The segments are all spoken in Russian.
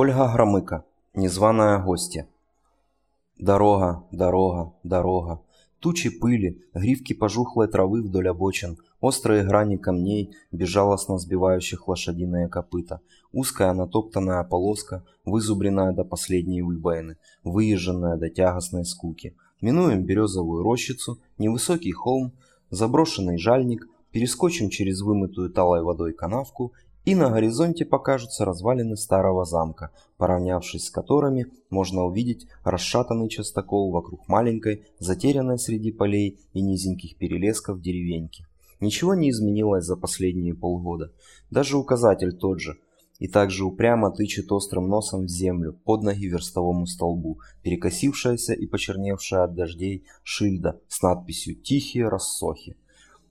Ольга Громыко. Незваная гостья. Дорога, дорога, дорога. Тучи пыли, гривки пожухлой травы вдоль обочин, острые грани камней, безжалостно сбивающих лошадиные копыта, узкая натоптанная полоска, вызубренная до последней выбоины, выезженная до тягостной скуки. Минуем березовую рощицу, невысокий холм, заброшенный жальник, перескочим через вымытую талой водой канавку и на горизонте покажутся развалины старого замка, поравнявшись с которыми можно увидеть расшатанный частокол вокруг маленькой, затерянной среди полей и низеньких перелесков деревеньки. Ничего не изменилось за последние полгода. Даже указатель тот же. И также упрямо тычет острым носом в землю, под ноги верстовому столбу, перекосившаяся и почерневшая от дождей шильда с надписью «Тихие рассохи».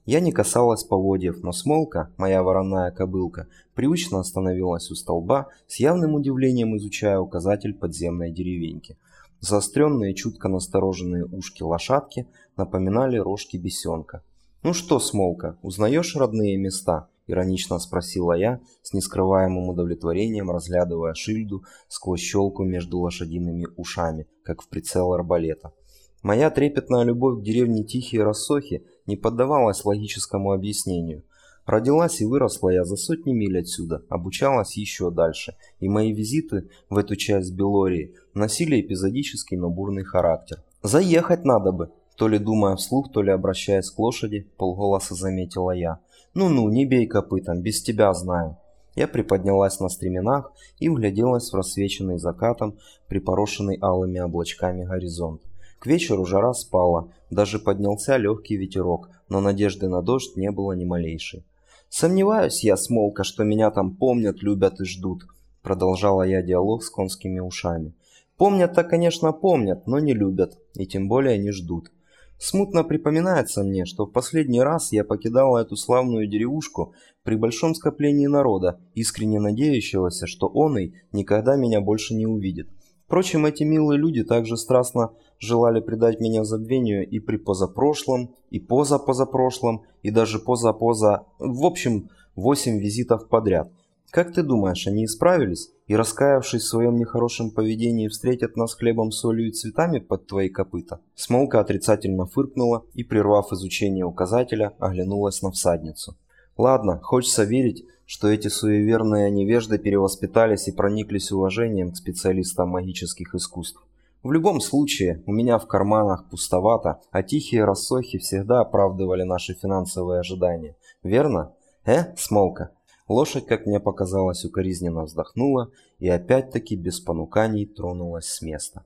Я не касалась поводьев, но Смолка, моя вороная кобылка, привычно остановилась у столба, с явным удивлением изучая указатель подземной деревеньки. Заостренные, чутко настороженные ушки лошадки напоминали рожки бесенка. «Ну что, Смолка, узнаешь родные места?» – иронично спросила я, с нескрываемым удовлетворением разглядывая шильду сквозь щелку между лошадиными ушами, как в прицел арбалета. Моя трепетная любовь к деревне Тихие Рассохи не поддавалась логическому объяснению. Родилась и выросла я за сотни миль отсюда, обучалась еще дальше, и мои визиты в эту часть Белории носили эпизодический, но бурный характер. «Заехать надо бы», то ли думая вслух, то ли обращаясь к лошади, полголоса заметила я. «Ну-ну, не бей копытом, без тебя знаю». Я приподнялась на стременах и вгляделась в рассвеченный закатом, припорошенный алыми облачками горизонт. К вечеру жара спала, даже поднялся легкий ветерок, но надежды на дождь не было ни малейшей. «Сомневаюсь я, Смолка, что меня там помнят, любят и ждут», продолжала я диалог с конскими ушами. «Помнят-то, конечно, помнят, но не любят, и тем более не ждут. Смутно припоминается мне, что в последний раз я покидала эту славную деревушку при большом скоплении народа, искренне надеющегося, что он и никогда меня больше не увидит. Впрочем, эти милые люди также страстно желали предать меня забвению и при позапрошлом, и позапозапрошлом, и даже позапоза... В общем, восемь визитов подряд. Как ты думаешь, они исправились и, раскаявшись в своем нехорошем поведении, встретят нас хлебом, солью и цветами под твои копыта?» Смолка отрицательно фыркнула и, прервав изучение указателя, оглянулась на всадницу. «Ладно, хочется верить, что эти суеверные невежды перевоспитались и прониклись уважением к специалистам магических искусств. В любом случае, у меня в карманах пустовато, а тихие рассохи всегда оправдывали наши финансовые ожидания. Верно? Э, Смолка? Лошадь, как мне показалось, укоризненно вздохнула и опять-таки без понуканий тронулась с места.